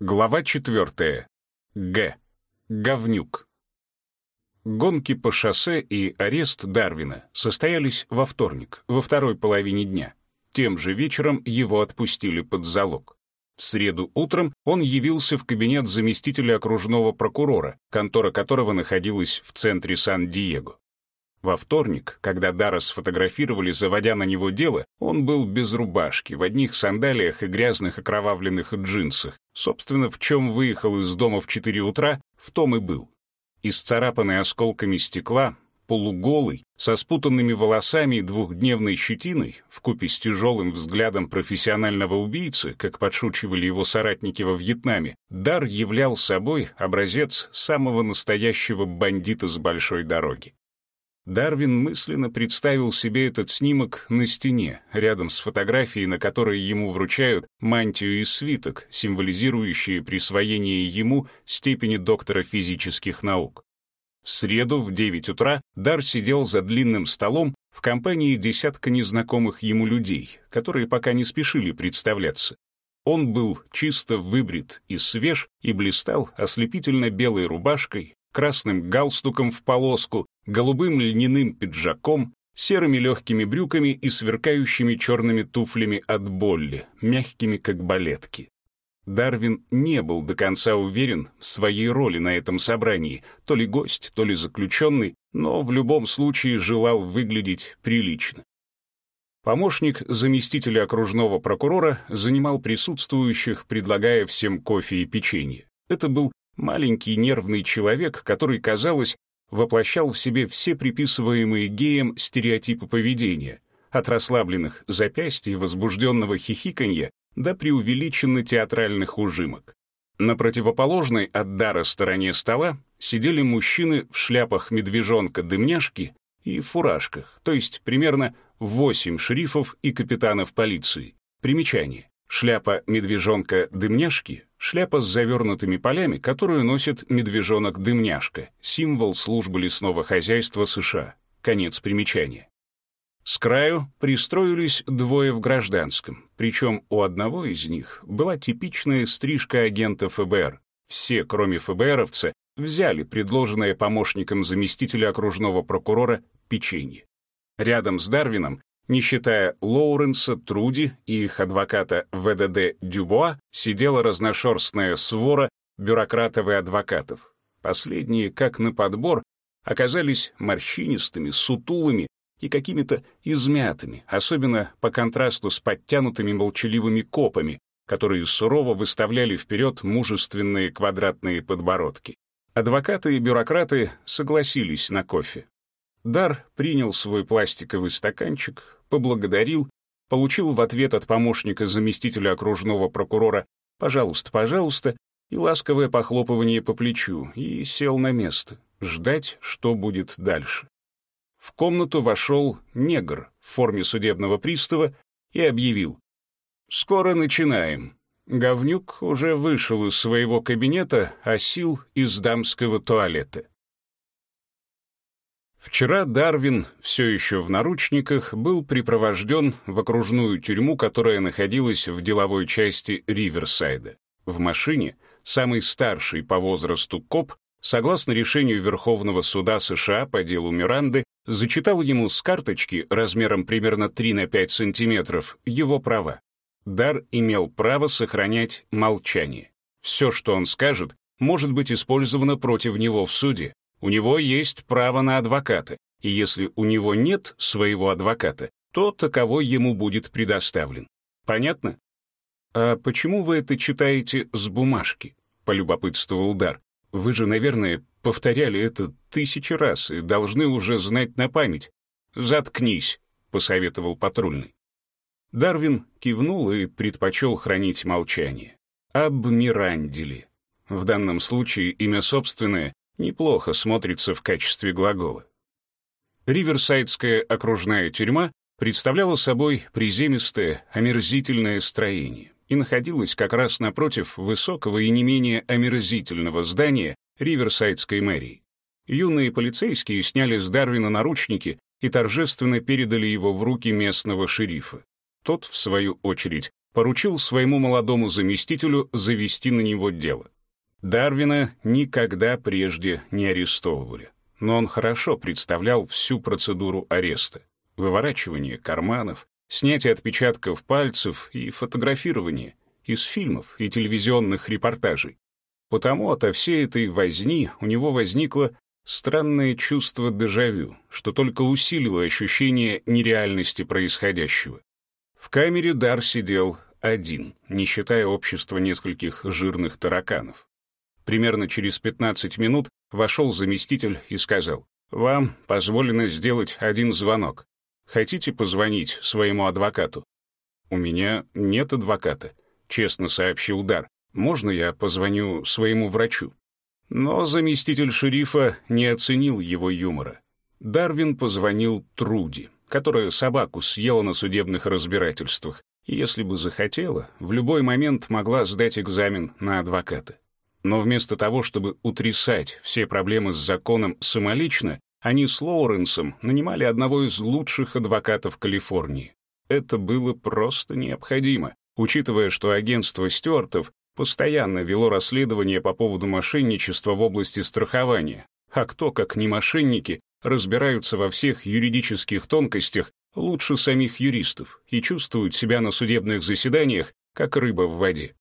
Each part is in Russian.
Глава 4. Г. Говнюк. Гонки по шоссе и арест Дарвина состоялись во вторник, во второй половине дня. Тем же вечером его отпустили под залог. В среду утром он явился в кабинет заместителя окружного прокурора, контора которого находилась в центре Сан-Диего. Во вторник, когда Дара сфотографировали, заводя на него дело, он был без рубашки, в одних сандалиях и грязных окровавленных джинсах. Собственно, в чем выехал из дома в 4 утра, в том и был. Исцарапанный осколками стекла, полуголый, со спутанными волосами и двухдневной щетиной, вкупе с тяжелым взглядом профессионального убийцы, как подшучивали его соратники во Вьетнаме, Дар являл собой образец самого настоящего бандита с большой дороги. Дарвин мысленно представил себе этот снимок на стене, рядом с фотографией, на которой ему вручают мантию и свиток, символизирующие присвоение ему степени доктора физических наук. В среду в 9 утра Дар сидел за длинным столом в компании десятка незнакомых ему людей, которые пока не спешили представляться. Он был чисто выбрит и свеж и блистал ослепительно белой рубашкой, красным галстуком в полоску, голубым льняным пиджаком, серыми легкими брюками и сверкающими черными туфлями от Болли, мягкими как балетки. Дарвин не был до конца уверен в своей роли на этом собрании, то ли гость, то ли заключенный, но в любом случае желал выглядеть прилично. Помощник заместителя окружного прокурора занимал присутствующих, предлагая всем кофе и печенье. Это был маленький нервный человек, который, казалось, воплощал в себе все приписываемые геям стереотипы поведения, от расслабленных запястий и возбужденного хихиканья до преувеличенно театральных ужимок. На противоположной от дара стороне стола сидели мужчины в шляпах медвежонка-дымняшки и фуражках, то есть примерно восемь шерифов и капитанов полиции. Примечание. Шляпа медвежонка-дымняшки — шляпа с завернутыми полями, которую носит медвежонок-дымняшка, символ службы лесного хозяйства США. Конец примечания. С краю пристроились двое в гражданском, причем у одного из них была типичная стрижка агента ФБР. Все, кроме ФБРовца, взяли предложенное помощником заместителя окружного прокурора печенье. Рядом с Дарвином не считая Лоуренса, Труди и их адвоката ВДД Дюбуа, сидела разношерстная свора бюрократов и адвокатов. Последние, как на подбор, оказались морщинистыми, сутулыми и какими-то измятыми, особенно по контрасту с подтянутыми молчаливыми копами, которые сурово выставляли вперед мужественные квадратные подбородки. Адвокаты и бюрократы согласились на кофе. Дар принял свой пластиковый стаканчик, поблагодарил, получил в ответ от помощника заместителя окружного прокурора «пожалуйста, пожалуйста» и ласковое похлопывание по плечу, и сел на место, ждать, что будет дальше. В комнату вошел негр в форме судебного пристава и объявил «Скоро начинаем». Говнюк уже вышел из своего кабинета, а сил из дамского туалета. Вчера Дарвин, все еще в наручниках, был припровожден в окружную тюрьму, которая находилась в деловой части Риверсайда. В машине самый старший по возрасту коп, согласно решению Верховного суда США по делу Миранды, зачитал ему с карточки размером примерно 3 на 5 сантиметров его права. Дар имел право сохранять молчание. Все, что он скажет, может быть использовано против него в суде, у него есть право на адвоката, и если у него нет своего адвоката, то таковой ему будет предоставлен. Понятно? «А почему вы это читаете с бумажки?» — полюбопытствовал Дар. «Вы же, наверное, повторяли это тысячи раз и должны уже знать на память». «Заткнись», — посоветовал патрульный. Дарвин кивнул и предпочел хранить молчание. Об Миранделе. В данном случае имя собственное неплохо смотрится в качестве глагола. Риверсайдская окружная тюрьма представляла собой приземистое, омерзительное строение и находилась как раз напротив высокого и не менее омерзительного здания Риверсайдской мэрии. Юные полицейские сняли с Дарвина наручники и торжественно передали его в руки местного шерифа. Тот, в свою очередь, поручил своему молодому заместителю завести на него дело. Дарвина никогда прежде не арестовывали, но он хорошо представлял всю процедуру ареста. Выворачивание карманов, снятие отпечатков пальцев и фотографирование из фильмов и телевизионных репортажей. Потому ото всей этой возни у него возникло странное чувство дежавю, что только усилило ощущение нереальности происходящего. В камере Дар сидел один, не считая общества нескольких жирных тараканов. Примерно через 15 минут вошел заместитель и сказал, «Вам позволено сделать один звонок. Хотите позвонить своему адвокату?» «У меня нет адвоката», — честно сообщил Дар. «Можно я позвоню своему врачу?» Но заместитель шерифа не оценил его юмора. Дарвин позвонил Труди, которая собаку съела на судебных разбирательствах, и если бы захотела, в любой момент могла сдать экзамен на адвоката. Но вместо того, чтобы утрясать все проблемы с законом самолично, они с Лоуренсом нанимали одного из лучших адвокатов Калифорнии. Это было просто необходимо, учитывая, что агентство Стюартов постоянно вело расследование по поводу мошенничества в области страхования. А кто, как не мошенники, разбираются во всех юридических тонкостях лучше самих юристов и чувствуют себя на судебных заседаниях, как рыба в воде.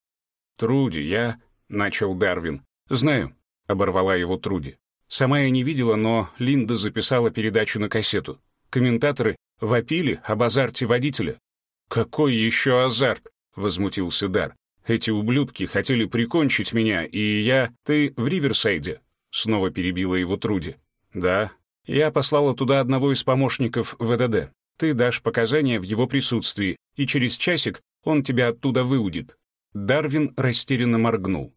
«Труди, я...» — начал Дарвин. «Знаю», — оборвала его Труди. Сама я не видела, но Линда записала передачу на кассету. Комментаторы вопили об азарте водителя. «Какой еще азарт?» — возмутился Дар. Эти ублюдки хотели прикончить меня, и я... Ты в Риверсайде?» Снова перебила его Труди. «Да. Я послала туда одного из помощников ВДД. Ты дашь показания в его присутствии, и через часик он тебя оттуда выудит». Дарвин растерянно моргнул.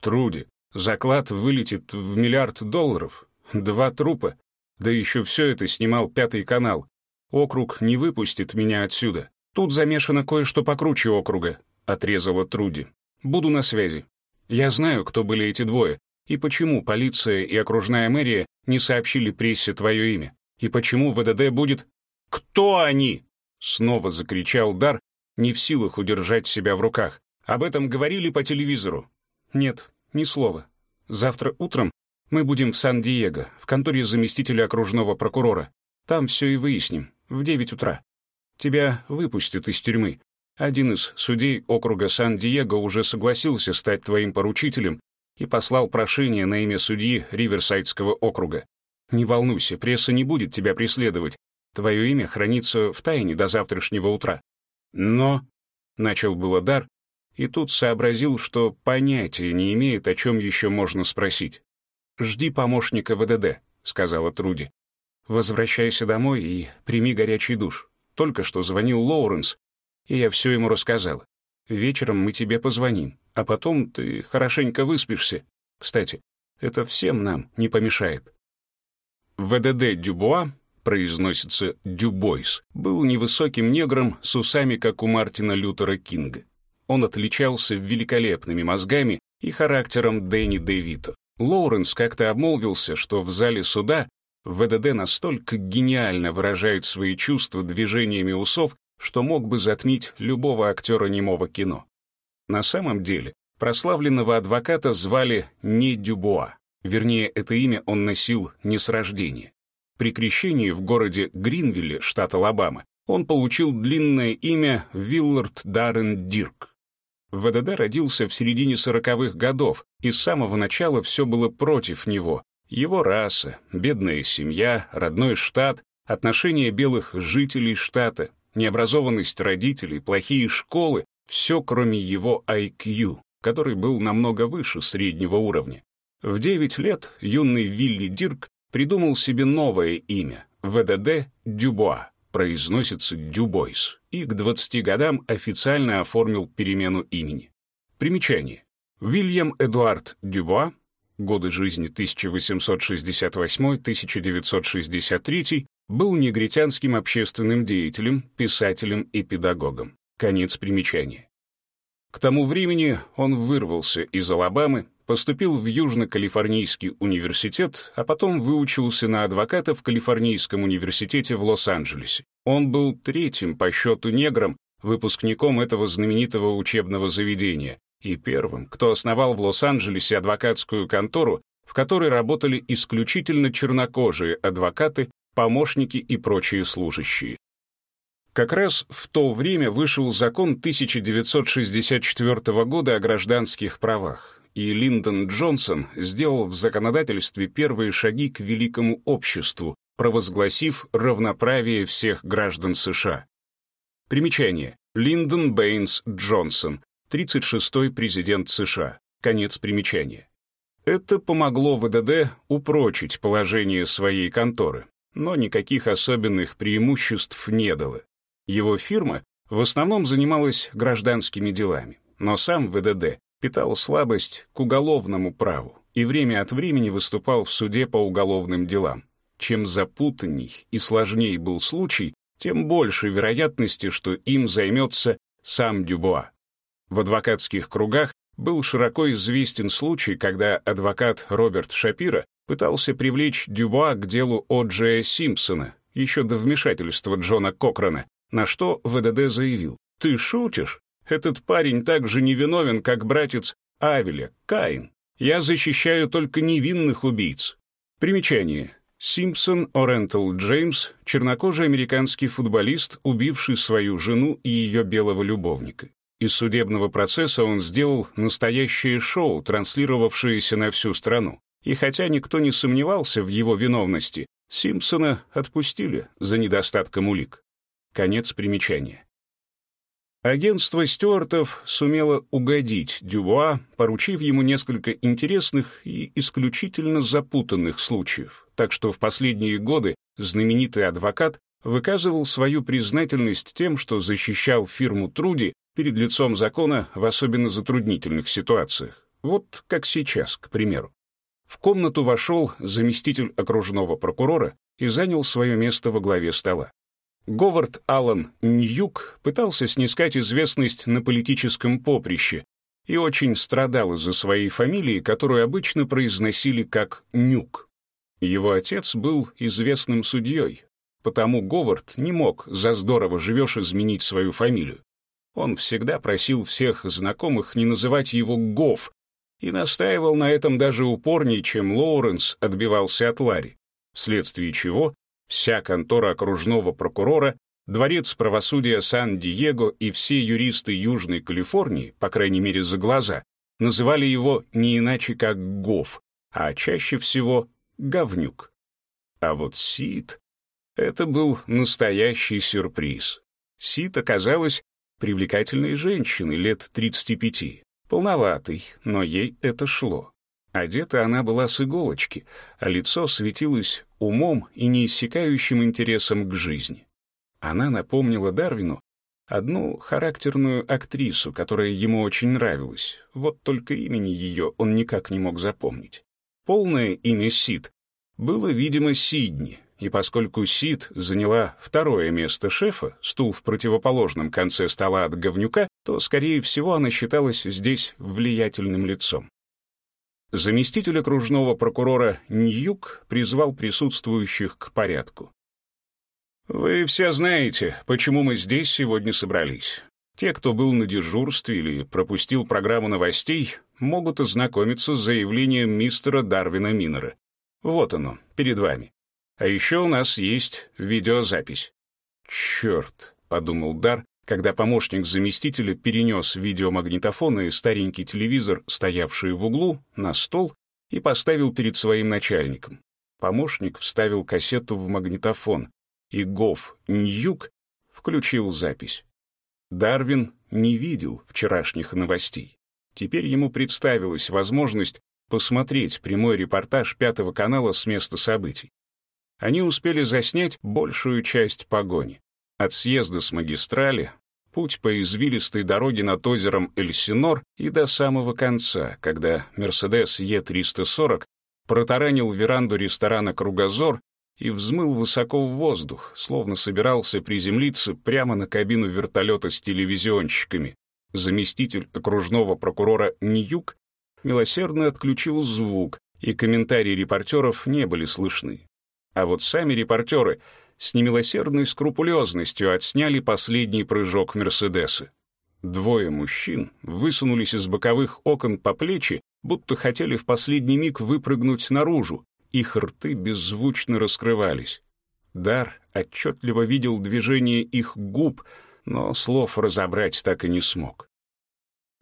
«Труди, заклад вылетит в миллиард долларов. Два трупа. Да еще все это снимал Пятый канал. Округ не выпустит меня отсюда. Тут замешано кое-что покруче округа отрезала Труди. «Буду на связи. Я знаю, кто были эти двое, и почему полиция и окружная мэрия не сообщили прессе твое имя, и почему ВДД будет...» «Кто они?» — снова закричал Дар, не в силах удержать себя в руках. «Об этом говорили по телевизору?» «Нет, ни слова. Завтра утром мы будем в Сан-Диего, в конторе заместителя окружного прокурора. Там все и выясним, в девять утра. Тебя выпустят из тюрьмы, один из судей округа Сан-Диего уже согласился стать твоим поручителем и послал прошение на имя судьи Риверсайдского округа. Не волнуйся, пресса не будет тебя преследовать. Твое имя хранится в тайне до завтрашнего утра. Но, — начал было Дар, и тут сообразил, что понятия не имеет, о чем еще можно спросить. «Жди помощника ВДД», — сказала Труди. «Возвращайся домой и прими горячий душ. Только что звонил Лоуренс и я все ему рассказал. Вечером мы тебе позвоним, а потом ты хорошенько выспишься. Кстати, это всем нам не помешает. ВДД Дюбуа, произносится Дюбойс, был невысоким негром с усами, как у Мартина Лютера Кинга. Он отличался великолепными мозгами и характером Дэнни Дэвито. Лоуренс как-то обмолвился, что в зале суда ВДД настолько гениально выражает свои чувства движениями усов, что мог бы затмить любого актера немого кино. На самом деле, прославленного адвоката звали не Дюбуа, вернее, это имя он носил не с рождения. При крещении в городе Гринвилле, штат Алабама, он получил длинное имя Виллард Даррен Дирк. ВДД родился в середине сороковых годов, и с самого начала все было против него. Его раса, бедная семья, родной штат, отношения белых жителей штата, необразованность родителей, плохие школы — все, кроме его IQ, который был намного выше среднего уровня. В 9 лет юный Вилли Дирк придумал себе новое имя — ВДД Дюбуа, произносится Дюбойс, и к 20 годам официально оформил перемену имени. Примечание. Вильям Эдуард Дюбуа, годы жизни 1868-1963, был негритянским общественным деятелем, писателем и педагогом. Конец примечания. К тому времени он вырвался из Алабамы, поступил в Южно-Калифорнийский университет, а потом выучился на адвоката в Калифорнийском университете в Лос-Анджелесе. Он был третьим по счету негром, выпускником этого знаменитого учебного заведения и первым, кто основал в Лос-Анджелесе адвокатскую контору, в которой работали исключительно чернокожие адвокаты, помощники и прочие служащие. Как раз в то время вышел закон 1964 года о гражданских правах, и Линдон Джонсон сделал в законодательстве первые шаги к великому обществу, провозгласив равноправие всех граждан США. Примечание. Линдон Бэйнс Джонсон, 36-й президент США. Конец примечания. Это помогло ВДД упрочить положение своей конторы, но никаких особенных преимуществ не дало. Его фирма в основном занималась гражданскими делами, но сам ВДД питал слабость к уголовному праву и время от времени выступал в суде по уголовным делам. Чем запутанней и сложнее был случай, тем больше вероятности, что им займется сам Дюбуа. В адвокатских кругах был широко известен случай, когда адвокат Роберт Шапира пытался привлечь Дюбуа к делу О. Джея Симпсона еще до вмешательства Джона Кокрона, на что ВДД заявил, «Ты шутишь? Этот парень так же невиновен, как братец Авеля, Каин. Я защищаю только невинных убийц». Примечание. Симпсон Орентал Джеймс, чернокожий американский футболист, убивший свою жену и ее белого любовника. Из судебного процесса он сделал настоящее шоу, транслировавшееся на всю страну. И хотя никто не сомневался в его виновности, Симпсона отпустили за недостатком улик. Конец примечания. Агентство Стюартов сумело угодить Дюбуа, поручив ему несколько интересных и исключительно запутанных случаев, так что в последние годы знаменитый адвокат выказывал свою признательность тем, что защищал фирму Труди перед лицом закона в особенно затруднительных ситуациях. Вот как сейчас, к примеру. В комнату вошел заместитель окружного прокурора и занял свое место во главе стола. Говард Аллан Ньюк пытался снискать известность на политическом поприще и очень страдал из-за своей фамилии, которую обычно произносили как Нюк. Его отец был известным судьей, потому Говард не мог за здорово живешь изменить свою фамилию. Он всегда просил всех знакомых не называть его Гов и настаивал на этом даже упорнее, чем Лоуренс отбивался от Ларри, вследствие чего Вся контора окружного прокурора, дворец правосудия Сан-Диего и все юристы Южной Калифорнии, по крайней мере за глаза, называли его не иначе как Гов, а чаще всего Говнюк. А вот Сид — это был настоящий сюрприз. Сид оказалась привлекательной женщиной лет 35, полноватой, но ей это шло. Одета она была с иголочки, а лицо светилось умом и неиссякающим интересом к жизни. Она напомнила Дарвину одну характерную актрису, которая ему очень нравилась, вот только имени ее он никак не мог запомнить. Полное имя Сид было, видимо, Сидни, и поскольку Сид заняла второе место шефа, стул в противоположном конце стола от говнюка, то, скорее всего, она считалась здесь влиятельным лицом. Заместитель окружного прокурора Ньюк призвал присутствующих к порядку. «Вы все знаете, почему мы здесь сегодня собрались. Те, кто был на дежурстве или пропустил программу новостей, могут ознакомиться с заявлением мистера Дарвина Миннера. Вот оно, перед вами. А еще у нас есть видеозапись». «Черт», — подумал Дар, когда помощник заместителя перенес видеомагнитофон и старенький телевизор, стоявший в углу, на стол и поставил перед своим начальником. Помощник вставил кассету в магнитофон, и Гоф Ньюк включил запись. Дарвин не видел вчерашних новостей. Теперь ему представилась возможность посмотреть прямой репортаж Пятого канала с места событий. Они успели заснять большую часть погони. От съезда с магистрали, путь по извилистой дороге над озером Эльсинор и до самого конца, когда «Мерседес Е340» протаранил веранду ресторана «Кругозор» и взмыл высоко в воздух, словно собирался приземлиться прямо на кабину вертолета с телевизионщиками. Заместитель окружного прокурора Ньюк милосердно отключил звук, и комментарии репортеров не были слышны. А вот сами репортеры с немилосердной скрупулезностью отсняли последний прыжок Мерседеса. Двое мужчин высунулись из боковых окон по плечи, будто хотели в последний миг выпрыгнуть наружу, их рты беззвучно раскрывались. Дар отчетливо видел движение их губ, но слов разобрать так и не смог.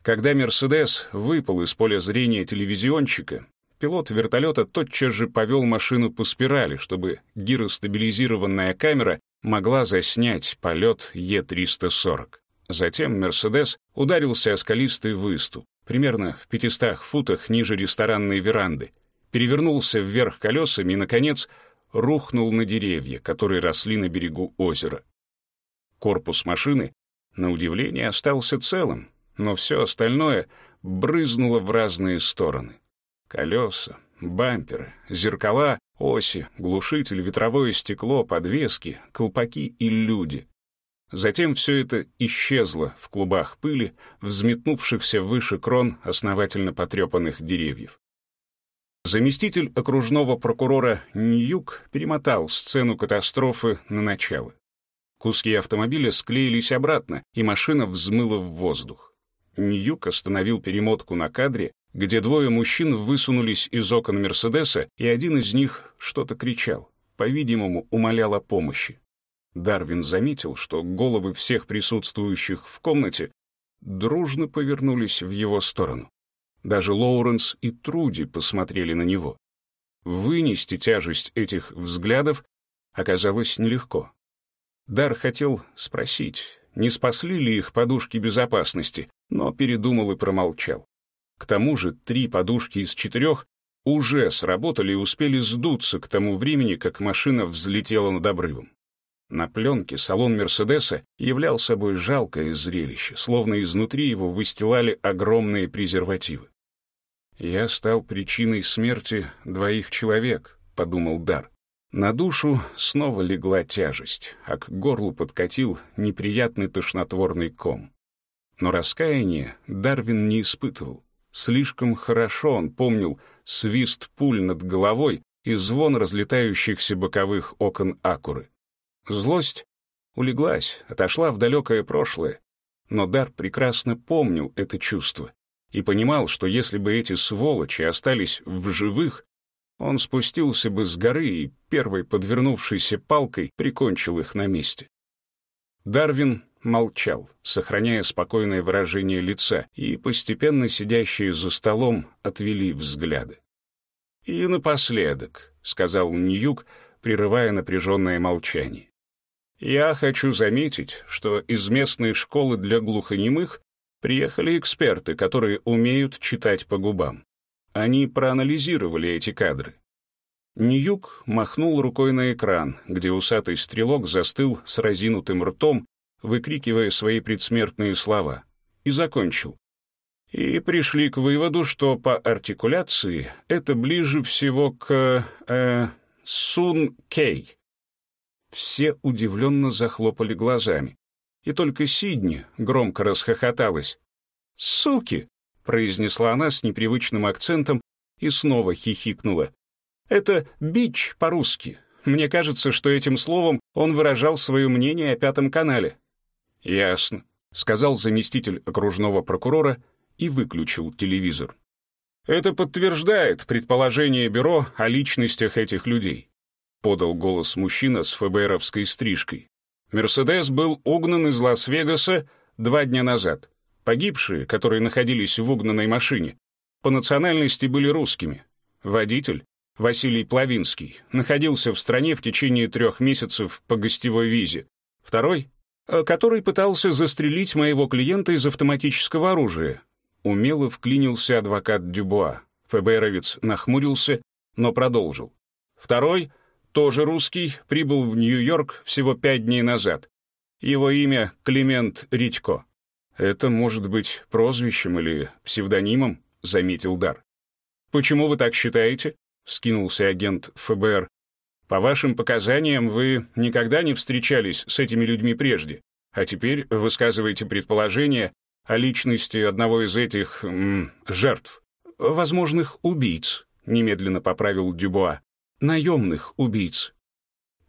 Когда «Мерседес» выпал из поля зрения телевизионщика, пилот вертолета тотчас же повел машину по спирали, чтобы гиростабилизированная камера могла заснять полет Е-340. Затем «Мерседес» ударился о скалистый выступ, примерно в 500 футах ниже ресторанной веранды, перевернулся вверх колесами и, наконец, рухнул на деревья, которые росли на берегу озера. Корпус машины, на удивление, остался целым, но все остальное брызнуло в разные стороны. Колеса, бамперы, зеркала, оси, глушитель, ветровое стекло, подвески, колпаки и люди. Затем все это исчезло в клубах пыли, взметнувшихся выше крон основательно потрепанных деревьев. Заместитель окружного прокурора Ньюк перемотал сцену катастрофы на начало. Куски автомобиля склеились обратно, и машина взмыла в воздух. Ньюк остановил перемотку на кадре, где двое мужчин высунулись из окон Мерседеса, и один из них что-то кричал, по-видимому, умолял о помощи. Дарвин заметил, что головы всех присутствующих в комнате дружно повернулись в его сторону. Даже Лоуренс и Труди посмотрели на него. Вынести тяжесть этих взглядов оказалось нелегко. Дар хотел спросить, не спасли ли их подушки безопасности, но передумал и промолчал. К тому же три подушки из четырех уже сработали и успели сдуться к тому времени, как машина взлетела над обрывом. На пленке салон Мерседеса являл собой жалкое зрелище, словно изнутри его выстилали огромные презервативы. «Я стал причиной смерти двоих человек», — подумал Дар. На душу снова легла тяжесть, а к горлу подкатил неприятный тошнотворный ком. Но раскаяния Дарвин не испытывал. Слишком хорошо он помнил свист пуль над головой и звон разлетающихся боковых окон Акуры. Злость улеглась, отошла в далекое прошлое, но Дар прекрасно помнил это чувство и понимал, что если бы эти сволочи остались в живых, он спустился бы с горы и первой подвернувшейся палкой прикончил их на месте. Дарвин молчал, сохраняя спокойное выражение лица, и постепенно сидящие за столом отвели взгляды. «И напоследок», — сказал Ньюк, прерывая напряженное молчание. Я хочу заметить, что из местной школы для глухонемых приехали эксперты, которые умеют читать по губам. Они проанализировали эти кадры. Ньюк махнул рукой на экран, где усатый стрелок застыл с разинутым ртом, выкрикивая свои предсмертные слова, и закончил. И пришли к выводу, что по артикуляции это ближе всего к... Э, Сун Кей, все удивленно захлопали глазами. И только Сидни громко расхохоталась. «Суки!» — произнесла она с непривычным акцентом и снова хихикнула. «Это бич по-русски. Мне кажется, что этим словом он выражал свое мнение о Пятом канале». «Ясно», — сказал заместитель окружного прокурора и выключил телевизор. «Это подтверждает предположение бюро о личностях этих людей подал голос мужчина с ФБРовской стрижкой. Мерседес был угнан из Лас-Вегаса два дня назад. Погибшие, которые находились в угнанной машине, по национальности были русскими. Водитель, Василий Плавинский, находился в стране в течение трех месяцев по гостевой визе. Второй, который пытался застрелить моего клиента из автоматического оружия. Умело вклинился адвокат Дюбуа. ФБРовец нахмурился, но продолжил. Второй — тоже русский, прибыл в Нью-Йорк всего пять дней назад. Его имя Климент Ритько. Это может быть прозвищем или псевдонимом, заметил Дар. Почему вы так считаете? вскинулся агент ФБР. По вашим показаниям, вы никогда не встречались с этими людьми прежде, а теперь высказываете предположение о личности одного из этих м, жертв, возможных убийц, немедленно поправил Дюбуа наемных убийц.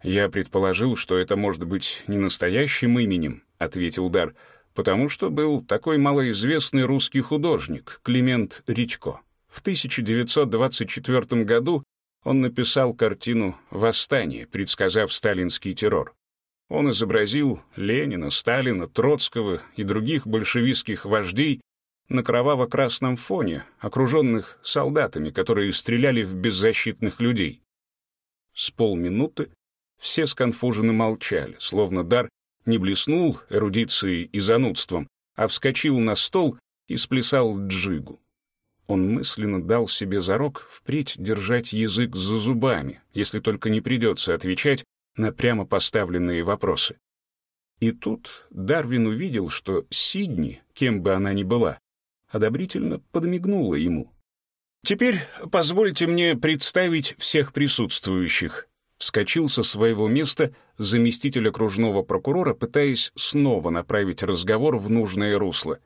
«Я предположил, что это может быть не настоящим именем», — ответил Дар, «потому что был такой малоизвестный русский художник Климент Редько. В 1924 году он написал картину «Восстание», предсказав сталинский террор. Он изобразил Ленина, Сталина, Троцкого и других большевистских вождей на кроваво-красном фоне, окруженных солдатами, которые стреляли в беззащитных людей. С полминуты все сконфуженно молчали, словно дар не блеснул эрудицией и занудством, а вскочил на стол и сплясал джигу. Он мысленно дал себе зарок впредь держать язык за зубами, если только не придется отвечать на прямо поставленные вопросы. И тут Дарвин увидел, что Сидни, кем бы она ни была, одобрительно подмигнула ему. «Теперь позвольте мне представить всех присутствующих», вскочил со своего места заместитель окружного прокурора, пытаясь снова направить разговор в нужное русло.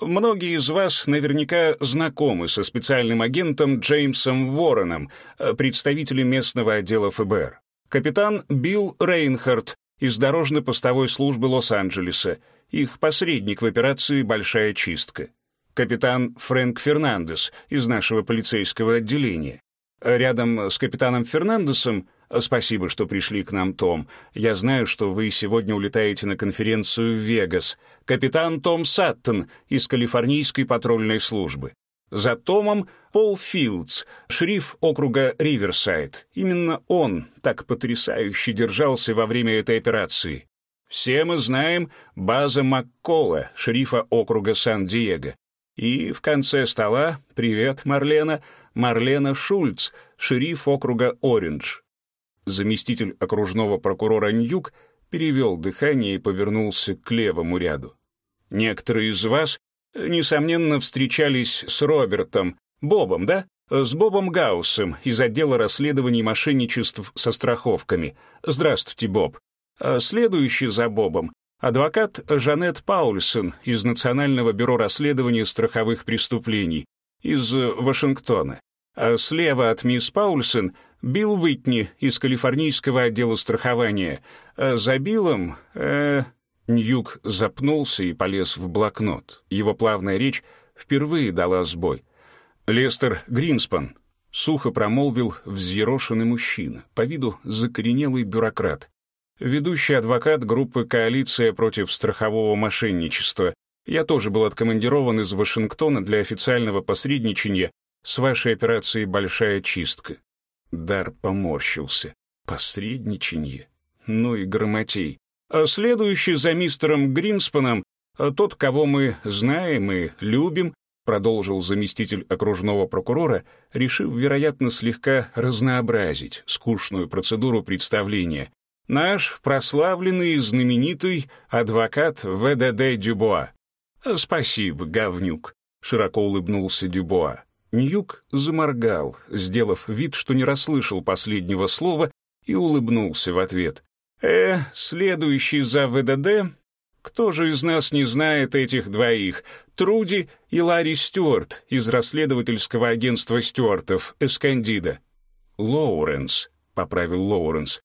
Многие из вас наверняка знакомы со специальным агентом Джеймсом Уорреном, представителем местного отдела ФБР. Капитан Билл Рейнхард из дорожно-постовой службы Лос-Анджелеса, их посредник в операции «Большая чистка». Капитан Фрэнк Фернандес из нашего полицейского отделения. Рядом с капитаном Фернандесом «Спасибо, что пришли к нам, Том. Я знаю, что вы сегодня улетаете на конференцию в Вегас. Капитан Том Саттон из Калифорнийской патрульной службы. За Томом Пол Филдс, шериф округа Риверсайд. Именно он так потрясающе держался во время этой операции. Все мы знаем База Маккола, шерифа округа Сан-Диего. И в конце стола, привет, Марлена, Марлена Шульц, шериф округа Ориндж заместитель окружного прокурора Ньюк перевел дыхание и повернулся к левому ряду. «Некоторые из вас, несомненно, встречались с Робертом, Бобом, да? С Бобом Гауссом из отдела расследований мошенничеств со страховками. Здравствуйте, Боб. А следующий за Бобом — адвокат Жанет Паульсон из Национального бюро расследования страховых преступлений из Вашингтона. А слева от мисс Паульсон Билл Уитни из калифорнийского отдела страхования. А за Биллом... Э, Ньюк запнулся и полез в блокнот. Его плавная речь впервые дала сбой. «Лестер Гринспан», — сухо промолвил взъерошенный мужчина, по виду закоренелый бюрократ. Ведущий адвокат группы «Коалиция против страхового мошенничества». Я тоже был откомандирован из Вашингтона для официального посредничания с вашей операцией «Большая чистка». Дар поморщился. Посредничанье. Ну и грамотей. А следующий за мистером Гринспаном, а тот, кого мы знаем и любим, продолжил заместитель окружного прокурора, решив, вероятно, слегка разнообразить скучную процедуру представления. Наш прославленный и знаменитый адвокат ВДД Дюбуа. «Спасибо, говнюк», — широко улыбнулся Дюбуа. Ньюк заморгал, сделав вид, что не расслышал последнего слова, и улыбнулся в ответ. «Э, следующий за ВДД? Кто же из нас не знает этих двоих? Труди и Ларри Стюарт из расследовательского агентства Стюартов, Эскандида». «Лоуренс», — поправил Лоуренс.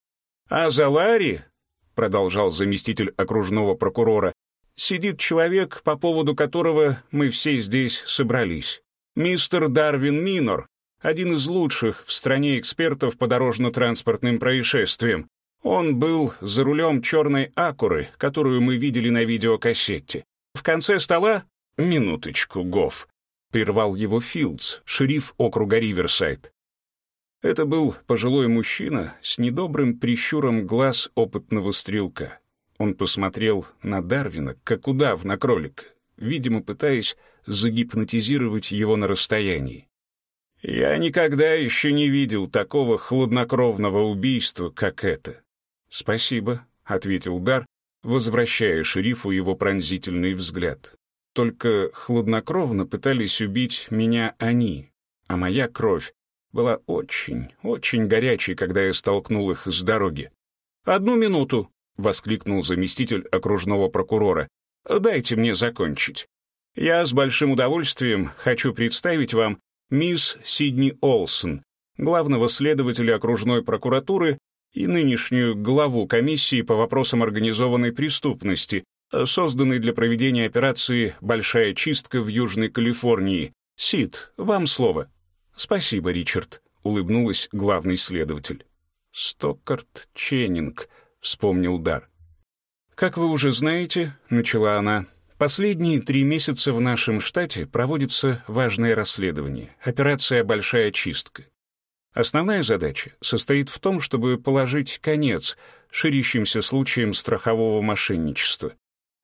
«А за Ларри?» — продолжал заместитель окружного прокурора. «Сидит человек, по поводу которого мы все здесь собрались. Мистер Дарвин Минор, один из лучших в стране экспертов по дорожно-транспортным происшествиям. Он был за рулем черной Акуры, которую мы видели на видеокассете. В конце стола... Минуточку, Гофф. Прервал его Филдс, шериф округа Риверсайд. Это был пожилой мужчина с недобрым прищуром глаз опытного стрелка. Он посмотрел на Дарвина, как удав на кролика, видимо, пытаясь загипнотизировать его на расстоянии. «Я никогда еще не видел такого хладнокровного убийства, как это». «Спасибо», — ответил Дар, возвращая шерифу его пронзительный взгляд. «Только хладнокровно пытались убить меня они, а моя кровь была очень, очень горячей, когда я столкнул их с дороги. «Одну минуту!» — воскликнул заместитель окружного прокурора. «Дайте мне закончить. Я с большим удовольствием хочу представить вам мисс Сидни Олсон, главного следователя окружной прокуратуры и нынешнюю главу комиссии по вопросам организованной преступности, созданной для проведения операции «Большая чистка» в Южной Калифорнии. Сид, вам слово. Спасибо, Ричард, улыбнулась главный следователь. Стоккарт Ченнинг, вспомнил Дар. Как вы уже знаете, начала она, Последние три месяца в нашем штате проводится важное расследование — операция «Большая чистка». Основная задача состоит в том, чтобы положить конец ширящимся случаям страхового мошенничества.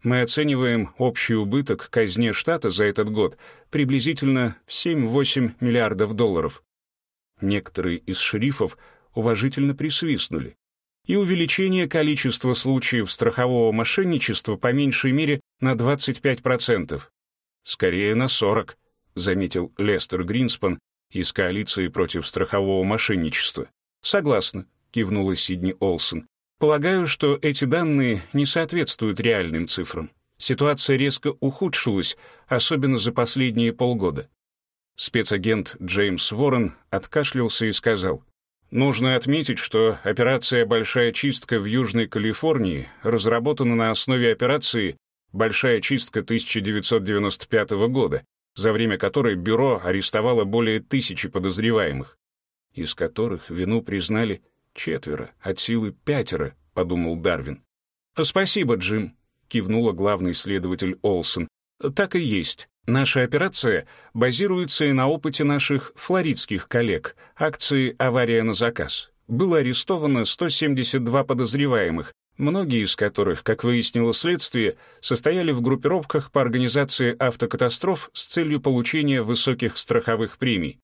Мы оцениваем общий убыток казне штата за этот год приблизительно в 7-8 миллиардов долларов. Некоторые из шерифов уважительно присвистнули и увеличение количества случаев страхового мошенничества по меньшей мере на 25%. Скорее на 40%, заметил Лестер Гринспан из коалиции против страхового мошенничества. Согласна, кивнула Сидни Олсон. Полагаю, что эти данные не соответствуют реальным цифрам. Ситуация резко ухудшилась, особенно за последние полгода. Спецагент Джеймс Уоррен откашлялся и сказал, Нужно отметить, что операция «Большая чистка» в Южной Калифорнии разработана на основе операции «Большая чистка» 1995 года, за время которой бюро арестовало более тысячи подозреваемых, из которых вину признали четверо, от силы пятеро, подумал Дарвин. «Спасибо, Джим», — кивнула главный следователь Олсон. «Так и есть. Наша операция базируется и на опыте наших флоридских коллег, акции «Авария на заказ». Было арестовано 172 подозреваемых, многие из которых, как выяснило следствие, состояли в группировках по организации автокатастроф с целью получения высоких страховых премий.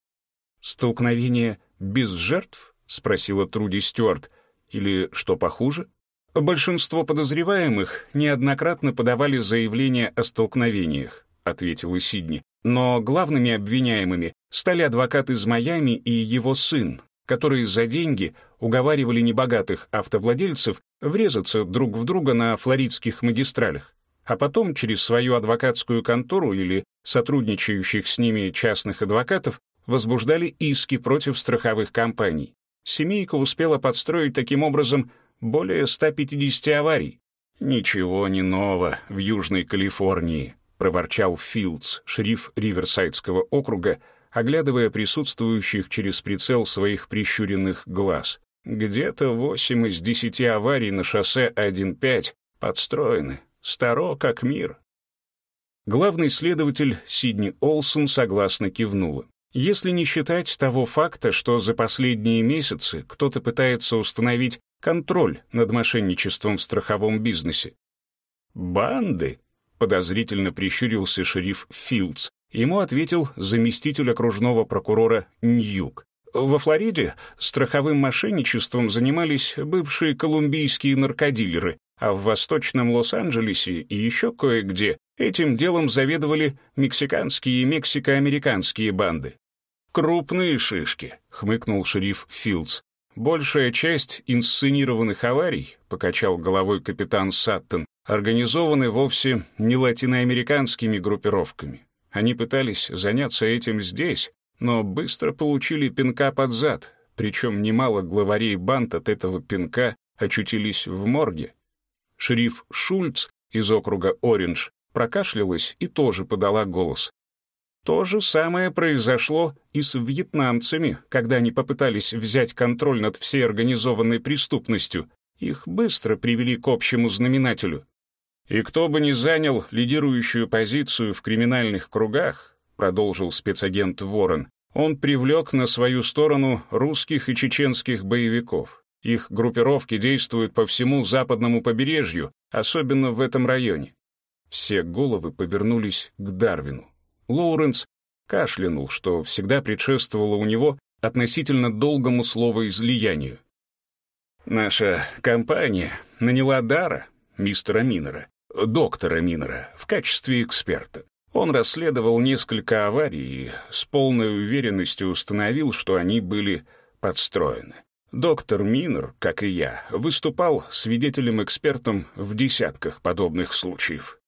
«Столкновение без жертв?» — спросила Труди Стюарт. «Или что похуже?» Большинство подозреваемых неоднократно подавали заявления о столкновениях. — ответила Сидни. Но главными обвиняемыми стали адвокат из Майами и его сын, которые за деньги уговаривали небогатых автовладельцев врезаться друг в друга на флоридских магистралях, а потом через свою адвокатскую контору или сотрудничающих с ними частных адвокатов возбуждали иски против страховых компаний. Семейка успела подстроить таким образом более 150 аварий. Ничего не ново в Южной Калифорнии проворчал Филдс, шериф Риверсайдского округа, оглядывая присутствующих через прицел своих прищуренных глаз. Где-то восемь из десяти аварий на шоссе 1.5 подстроены, старо как мир. Главный следователь Сидни Олсон согласно кивнула. Если не считать того факта, что за последние месяцы кто-то пытается установить контроль над мошенничеством в страховом бизнесе. Банды, Подозрительно прищурился шериф Филдс. Ему ответил заместитель окружного прокурора Ньюк. Во Флориде страховым мошенничеством занимались бывшие колумбийские наркодилеры, а в восточном Лос-Анджелесе и еще кое-где этим делом заведовали мексиканские и мексико-американские банды. «Крупные шишки», — хмыкнул шериф Филдс. «Большая часть инсценированных аварий», — покачал головой капитан Саттон, организованы вовсе не латиноамериканскими группировками. Они пытались заняться этим здесь, но быстро получили пинка под зад, причем немало главарей банд от этого пинка очутились в морге. Шериф Шульц из округа Ориндж прокашлялась и тоже подала голос. То же самое произошло и с вьетнамцами, когда они попытались взять контроль над всей организованной преступностью. Их быстро привели к общему знаменателю. И кто бы ни занял лидирующую позицию в криминальных кругах, продолжил спецагент Ворон, он привлек на свою сторону русских и чеченских боевиков. Их группировки действуют по всему западному побережью, особенно в этом районе. Все головы повернулись к Дарвину. Лоуренс кашлянул, что всегда предшествовало у него относительно долгому словоизлиянию. «Наша компания наняла Дара, мистера Минера, доктора Минера в качестве эксперта. Он расследовал несколько аварий и с полной уверенностью установил, что они были подстроены. Доктор Минер, как и я, выступал свидетелем-экспертом в десятках подобных случаев.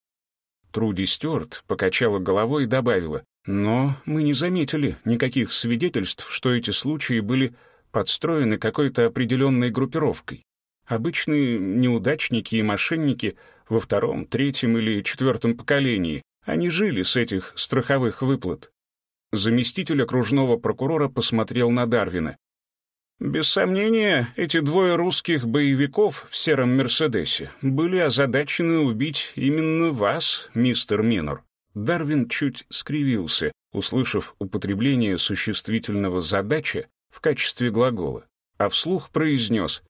Труди Стюарт покачала головой и добавила, «Но мы не заметили никаких свидетельств, что эти случаи были подстроены какой-то определенной группировкой. Обычные неудачники и мошенники во втором, третьем или четвертом поколении. Они жили с этих страховых выплат. Заместитель окружного прокурора посмотрел на Дарвина. Без сомнения, эти двое русских боевиков в сером «Мерседесе» были озадачены убить именно вас, мистер Минор. Дарвин чуть скривился, услышав употребление существительного «задача» в качестве глагола, а вслух произнес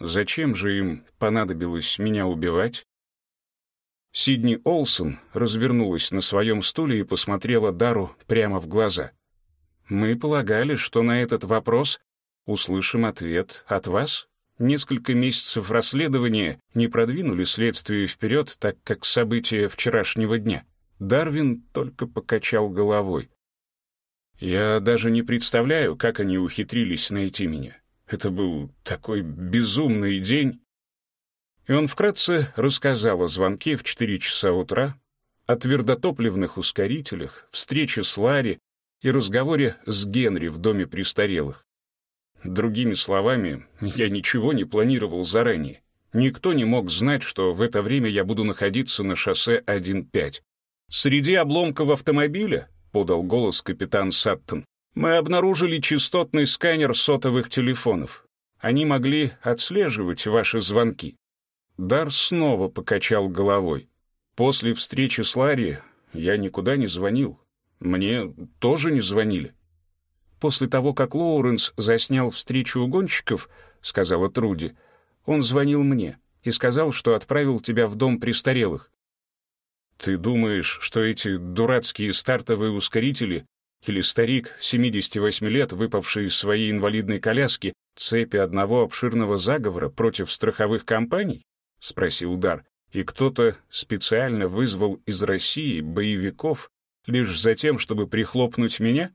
Зачем же им понадобилось меня убивать? Сидни Олсон развернулась на своем стуле и посмотрела Дару прямо в глаза. «Мы полагали, что на этот вопрос услышим ответ от вас. Несколько месяцев расследования не продвинули следствие вперед, так как события вчерашнего дня». Дарвин только покачал головой. «Я даже не представляю, как они ухитрились найти меня. Это был такой безумный день. И он вкратце рассказал о звонке в 4 часа утра, о твердотопливных ускорителях, встрече с Ларри и разговоре с Генри в доме престарелых. Другими словами, я ничего не планировал заранее. Никто не мог знать, что в это время я буду находиться на шоссе 1.5. «Среди обломков автомобиля», — подал голос капитан Саттон, мы обнаружили частотный сканер сотовых телефонов. Они могли отслеживать ваши звонки. Дар снова покачал головой. После встречи с Ларри я никуда не звонил. Мне тоже не звонили. После того, как Лоуренс заснял встречу у гонщиков, сказала Труди, он звонил мне и сказал, что отправил тебя в дом престарелых. Ты думаешь, что эти дурацкие стартовые ускорители или старик, 78 лет, выпавший из своей инвалидной коляски, цепи одного обширного заговора против страховых компаний? — спросил Дар. И кто-то специально вызвал из России боевиков лишь за тем, чтобы прихлопнуть меня?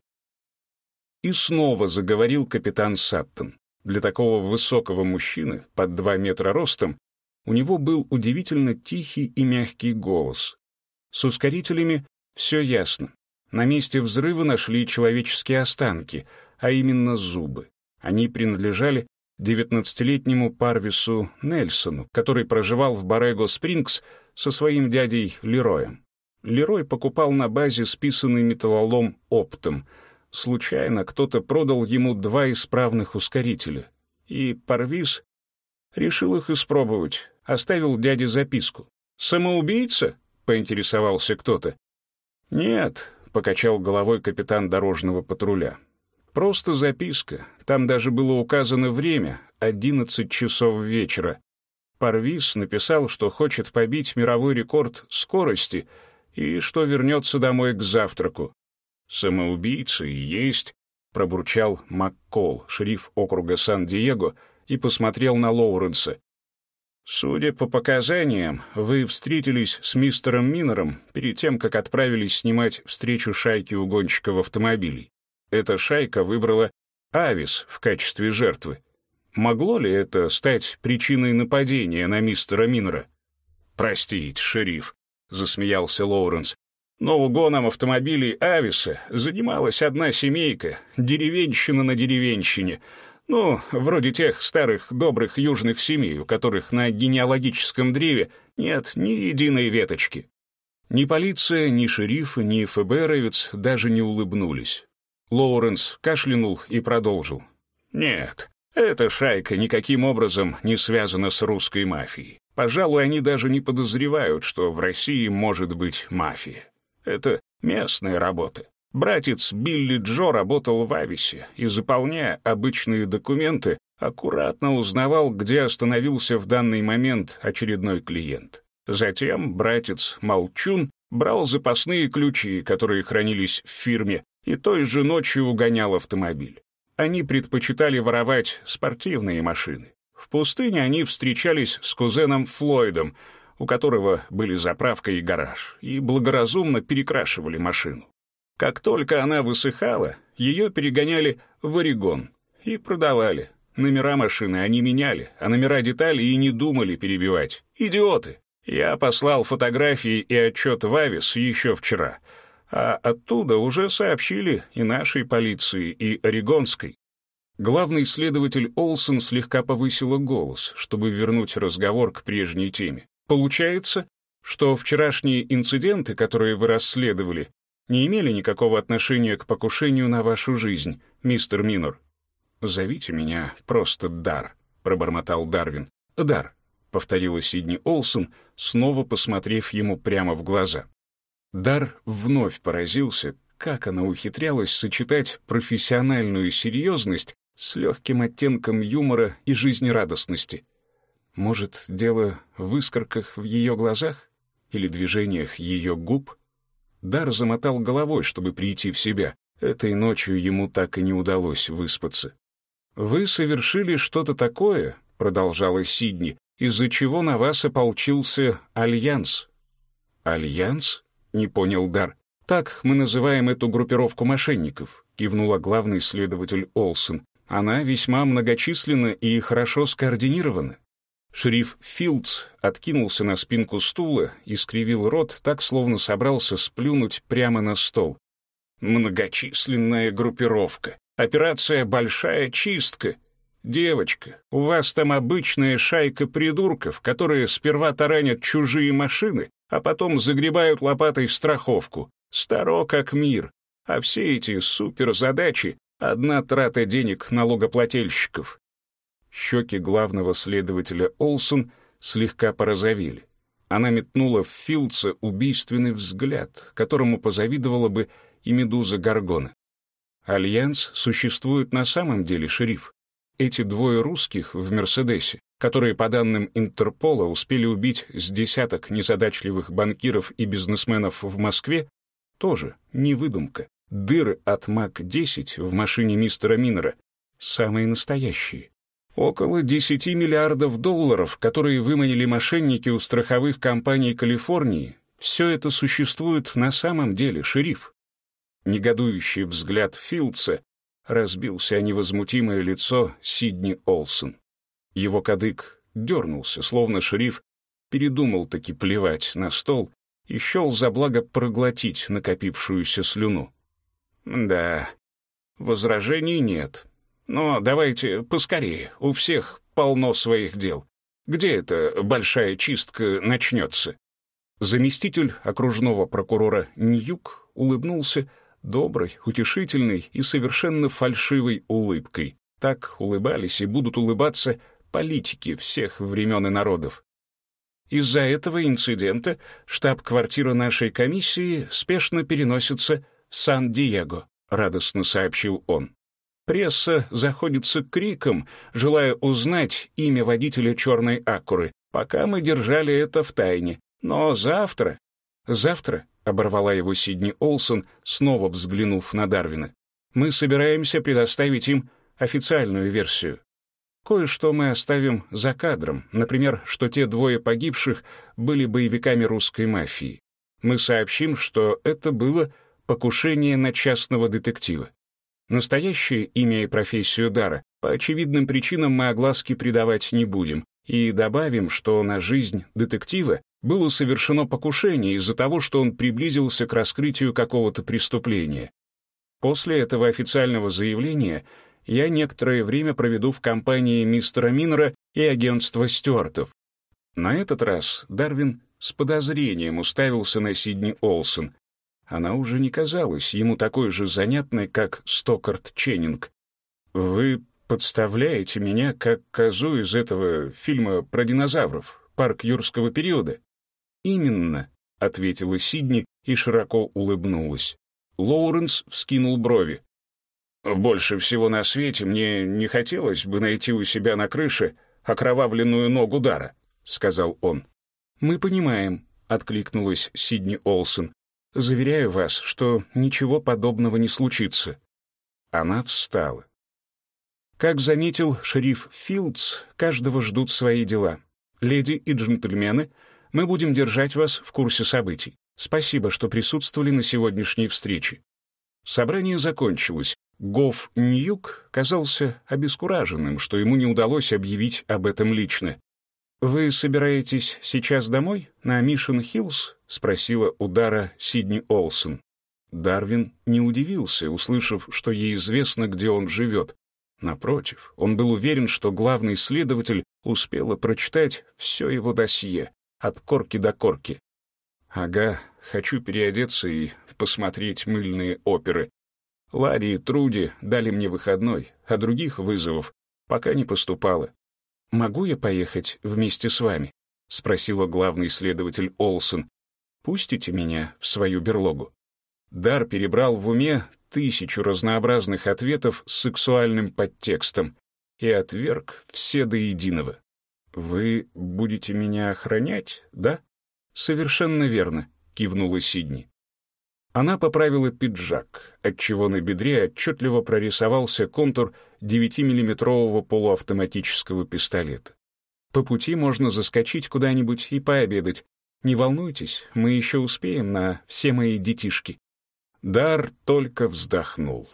И снова заговорил капитан Саттон. Для такого высокого мужчины, под два метра ростом, у него был удивительно тихий и мягкий голос. С ускорителями все ясно. На месте взрыва нашли человеческие останки, а именно зубы. Они принадлежали 19-летнему Парвису Нельсону, который проживал в Барего-Спрингс со своим дядей Лероем. Лерой покупал на базе списанный металлолом оптом. Случайно кто-то продал ему два исправных ускорителя. И Парвис решил их испробовать, оставил дяде записку. «Самоубийца?» — поинтересовался кто-то. «Нет, — покачал головой капитан дорожного патруля. «Просто записка. Там даже было указано время — одиннадцать часов вечера. Парвис написал, что хочет побить мировой рекорд скорости и что вернется домой к завтраку. «Самоубийца и есть», — пробурчал Маккол, шериф округа Сан-Диего, и посмотрел на Лоуренса. Судя по показаниям, вы встретились с мистером Минером перед тем, как отправились снимать встречу шайки угонщиков автомобилей. Эта шайка выбрала Авис в качестве жертвы. Могло ли это стать причиной нападения на мистера Минера? «Простите, шериф», — засмеялся Лоуренс. «Но угоном автомобилей Ависа занималась одна семейка, деревенщина на деревенщине». Ну, вроде тех старых добрых южных семей, у которых на генеалогическом древе нет ни единой веточки. Ни полиция, ни шериф, ни ФБРовец даже не улыбнулись. Лоуренс кашлянул и продолжил. «Нет, эта шайка никаким образом не связана с русской мафией. Пожалуй, они даже не подозревают, что в России может быть мафия. Это местная работа. Братец Билли Джо работал в Ависе и, заполняя обычные документы, аккуратно узнавал, где остановился в данный момент очередной клиент. Затем братец Молчун брал запасные ключи, которые хранились в фирме, и той же ночью угонял автомобиль. Они предпочитали воровать спортивные машины. В пустыне они встречались с кузеном Флойдом, у которого были заправка и гараж, и благоразумно перекрашивали машину. Как только она высыхала, ее перегоняли в Орегон и продавали. Номера машины они меняли, а номера деталей и не думали перебивать. Идиоты! Я послал фотографии и отчет в Авис еще вчера, а оттуда уже сообщили и нашей полиции, и Орегонской. Главный следователь Олсон слегка повысила голос, чтобы вернуть разговор к прежней теме. Получается, что вчерашние инциденты, которые вы расследовали, не имели никакого отношения к покушению на вашу жизнь, мистер Минор. Зовите меня просто Дар, пробормотал Дарвин. Дар, повторила Сидни Олсон, снова посмотрев ему прямо в глаза. Дар вновь поразился, как она ухитрялась сочетать профессиональную серьезность с легким оттенком юмора и жизнерадостности. Может, дело в искорках в ее глазах или движениях ее губ? Дар замотал головой, чтобы прийти в себя. Этой ночью ему так и не удалось выспаться. «Вы совершили что-то такое», — продолжала Сидни, «из-за чего на вас ополчился Альянс». «Альянс?» — не понял Дар. «Так мы называем эту группировку мошенников», — кивнула главный следователь Олсон. Она весьма многочисленна и хорошо скоординирована. Шериф Филдс откинулся на спинку стула и скривил рот, так словно собрался сплюнуть прямо на стол. «Многочисленная группировка. Операция «Большая чистка». Девочка, у вас там обычная шайка придурков, которые сперва таранят чужие машины, а потом загребают лопатой страховку. Старо как мир. А все эти суперзадачи Одна трата денег налогоплательщиков. Щеки главного следователя Олсон слегка порозовели. Она метнула в Филдса убийственный взгляд, которому позавидовала бы и медуза Горгона. Альянс существует на самом деле, шериф. Эти двое русских в «Мерседесе», которые, по данным Интерпола, успели убить с десяток незадачливых банкиров и бизнесменов в Москве, тоже не выдумка. Дыры от МАК-10 в машине мистера Миннера самые настоящие. Около 10 миллиардов долларов, которые выманили мошенники у страховых компаний Калифорнии, все это существует на самом деле, шериф. Негодующий взгляд Филдса разбился о невозмутимое лицо Сидни Олсон. Его кадык дернулся, словно шериф передумал таки плевать на стол и счел за благо проглотить накопившуюся слюну. Да, возражений нет. Но давайте поскорее, у всех полно своих дел. Где эта большая чистка начнется? Заместитель окружного прокурора Ньюк улыбнулся доброй, утешительной и совершенно фальшивой улыбкой. Так улыбались и будут улыбаться политики всех времен и народов. Из-за этого инцидента штаб-квартира нашей комиссии спешно переносится Сан-Диего», — радостно сообщил он. Пресса заходится криком, желая узнать имя водителя черной Акуры, пока мы держали это в тайне. Но завтра... Завтра, — оборвала его Сидни Олсон, снова взглянув на Дарвина, мы собираемся предоставить им официальную версию. Кое-что мы оставим за кадром, например, что те двое погибших были боевиками русской мафии. Мы сообщим, что это было покушение на частного детектива. Настоящее имя и профессию Дара по очевидным причинам мы огласки придавать не будем, и добавим, что на жизнь детектива было совершено покушение из-за того, что он приблизился к раскрытию какого-то преступления. После этого официального заявления я некоторое время проведу в компании мистера Миннера и агентства Стюартов. На этот раз Дарвин с подозрением уставился на Сидни Олсон, она уже не казалась ему такой же занятной, как Стокарт Ченнинг. «Вы подставляете меня, как козу из этого фильма про динозавров, парк юрского периода?» «Именно», — ответила Сидни и широко улыбнулась. Лоуренс вскинул брови. «Больше всего на свете мне не хотелось бы найти у себя на крыше окровавленную ногу Дара», — сказал он. «Мы понимаем», — откликнулась Сидни Олсон. Заверяю вас, что ничего подобного не случится». Она встала. Как заметил шериф Филдс, каждого ждут свои дела. Леди и джентльмены, мы будем держать вас в курсе событий. Спасибо, что присутствовали на сегодняшней встрече. Собрание закончилось. Гоф Ньюк казался обескураженным, что ему не удалось объявить об этом лично. «Вы собираетесь сейчас домой, на Мишен Хиллз?» — спросила удара Сидни Олсон. Дарвин не удивился, услышав, что ей известно, где он живет. Напротив, он был уверен, что главный следователь успела прочитать все его досье, от корки до корки. «Ага, хочу переодеться и посмотреть мыльные оперы. Ларри и Труди дали мне выходной, а других вызовов пока не поступало. «Могу я поехать вместе с вами?» — спросила главный следователь Олсон. «Пустите меня в свою берлогу». Дар перебрал в уме тысячу разнообразных ответов с сексуальным подтекстом и отверг все до единого. «Вы будете меня охранять, да?» «Совершенно верно», — кивнула Сидни. Она поправила пиджак, отчего на бедре отчетливо прорисовался контур 9-миллиметрового полуавтоматического пистолета. По пути можно заскочить куда-нибудь и пообедать. Не волнуйтесь, мы еще успеем на все мои детишки. Дар только вздохнул.